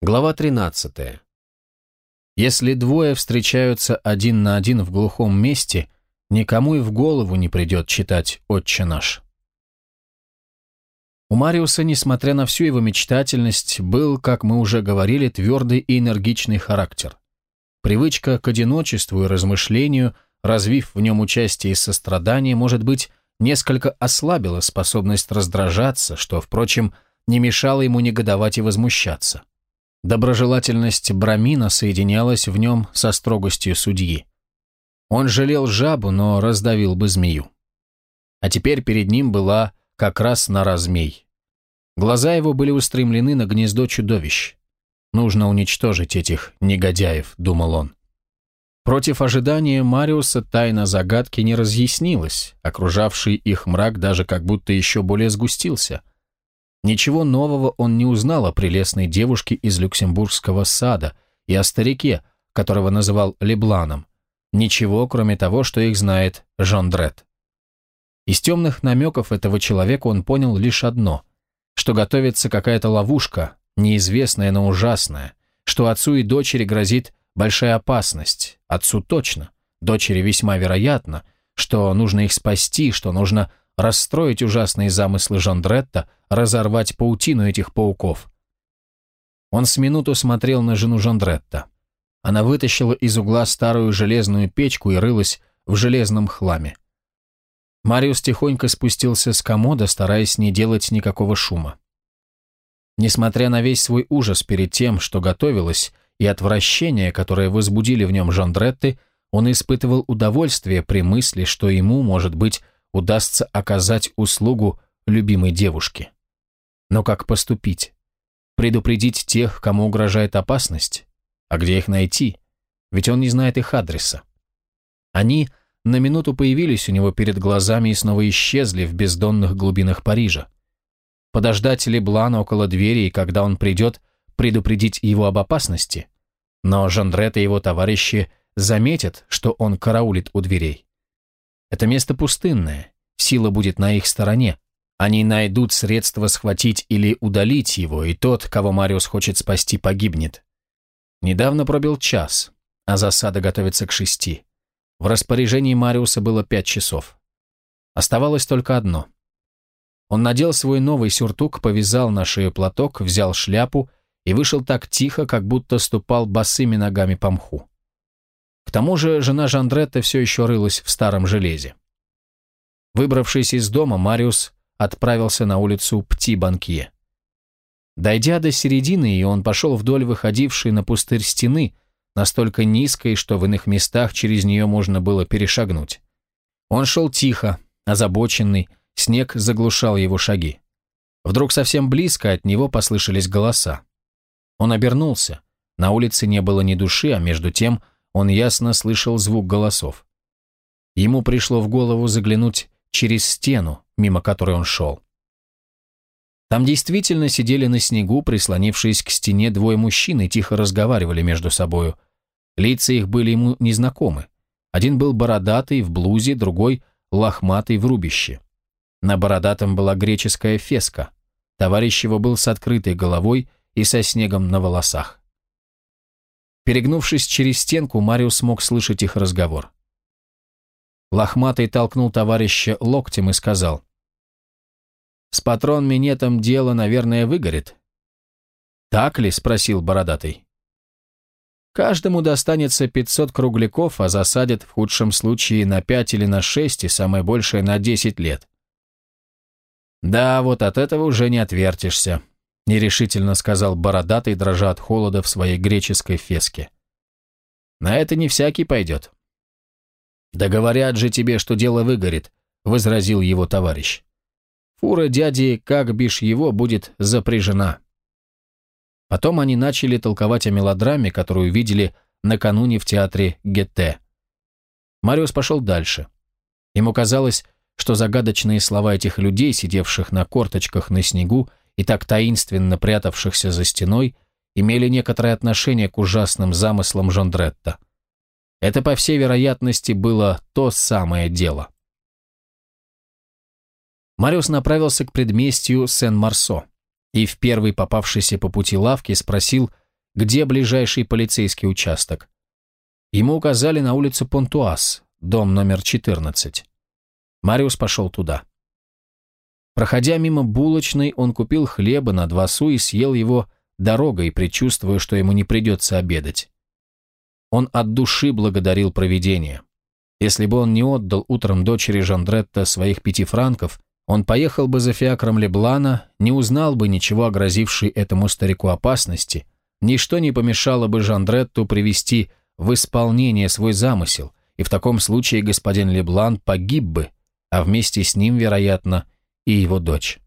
Глава 13. Если двое встречаются один на один в глухом месте, никому и в голову не придет читать «Отче наш». У Мариуса, несмотря на всю его мечтательность, был, как мы уже говорили, твердый и энергичный характер. Привычка к одиночеству и размышлению, развив в нем участие и сострадание, может быть, несколько ослабила способность раздражаться, что, впрочем, не мешало ему негодовать и возмущаться. Доброжелательность Брамина соединялась в нем со строгостью судьи. Он жалел жабу, но раздавил бы змею. А теперь перед ним была как раз нора змей. Глаза его были устремлены на гнездо чудовищ. «Нужно уничтожить этих негодяев», — думал он. Против ожидания Мариуса тайна загадки не разъяснилась, окружавший их мрак даже как будто еще более сгустился. Ничего нового он не узнал о прелестной девушке из Люксембургского сада и о старике, которого называл Лебланом. Ничего, кроме того, что их знает Жондрет. Из темных намеков этого человека он понял лишь одно, что готовится какая-то ловушка, неизвестная, но ужасная, что отцу и дочери грозит большая опасность, отцу точно, дочери весьма вероятно, что нужно их спасти, что нужно расстроить ужасные замыслы Жондретта, разорвать паутину этих пауков. Он с минуту смотрел на жену Жондретта. Она вытащила из угла старую железную печку и рылась в железном хламе. Мариус тихонько спустился с комода, стараясь не делать никакого шума. Несмотря на весь свой ужас перед тем, что готовилось, и отвращение, которое возбудили в нем Жондретты, он испытывал удовольствие при мысли, что ему, может быть, удастся оказать услугу любимой девушке. Но как поступить? Предупредить тех, кому угрожает опасность? А где их найти? Ведь он не знает их адреса. Они на минуту появились у него перед глазами и снова исчезли в бездонных глубинах Парижа. Подождать Леблана около двери, и когда он придет, предупредить его об опасности? Но Жандрет и его товарищи заметят, что он караулит у дверей. Это место пустынное, сила будет на их стороне. Они найдут средства схватить или удалить его, и тот, кого Мариус хочет спасти, погибнет. Недавно пробил час, а засада готовится к шести. В распоряжении Мариуса было пять часов. Оставалось только одно. Он надел свой новый сюртук, повязал на шею платок, взял шляпу и вышел так тихо, как будто ступал босыми ногами по мху. К тому же жена Жандретта все еще рылась в старом железе. Выбравшись из дома, Мариус отправился на улицу Пти-Банкье. Дойдя до середины, и он пошел вдоль выходившей на пустырь стены, настолько низкой, что в иных местах через нее можно было перешагнуть. Он шел тихо, озабоченный, снег заглушал его шаги. Вдруг совсем близко от него послышались голоса. Он обернулся. На улице не было ни души, а между тем он ясно слышал звук голосов. Ему пришло в голову заглянуть через стену, мимо которой он шел. Там действительно сидели на снегу, прислонившись к стене двое мужчин и тихо разговаривали между собою. Лица их были ему незнакомы. Один был бородатый в блузе, другой — лохматый в рубище. На бородатом была греческая феска. Товарищ его был с открытой головой и со снегом на волосах. Перегнувшись через стенку, Мариус смог слышать их разговор. Лохматый толкнул товарища локтем и сказал. «С патрон минетом дело, наверное, выгорит». «Так ли?» — спросил бородатый. «Каждому достанется 500 кругляков, а засадят в худшем случае на 5 или на 6 и самое большее на 10 лет». «Да, вот от этого уже не отвертишься», нерешительно сказал бородатый, дрожа от холода в своей греческой феске. На это не всякий пойдет. Да говорят же тебе, что дело выгорит, возразил его товарищ. Фура дяди, как бишь его, будет запряжена. Потом они начали толковать о мелодраме, которую видели накануне в театре Гетте. Мариус пошел дальше. Ему казалось, что загадочные слова этих людей, сидевших на корточках на снегу, и так таинственно прятавшихся за стеной, имели некоторое отношение к ужасным замыслам Жондретта. Это, по всей вероятности, было то самое дело. Мариус направился к предместью Сен-Марсо и в первой попавшейся по пути лавке спросил, где ближайший полицейский участок. Ему указали на улицу Понтуаз, дом номер 14. Мариус пошел туда. Проходя мимо булочной, он купил хлеба на два су и съел его дорогой, предчувствуя, что ему не придется обедать. Он от души благодарил провидение. Если бы он не отдал утром дочери Жандретта своих пяти франков, он поехал бы за фиакром Леблана, не узнал бы ничего о грозившей этому старику опасности, ничто не помешало бы Жандретту привести в исполнение свой замысел, и в таком случае господин Леблан погиб бы, а вместе с ним, вероятно, и его дочь.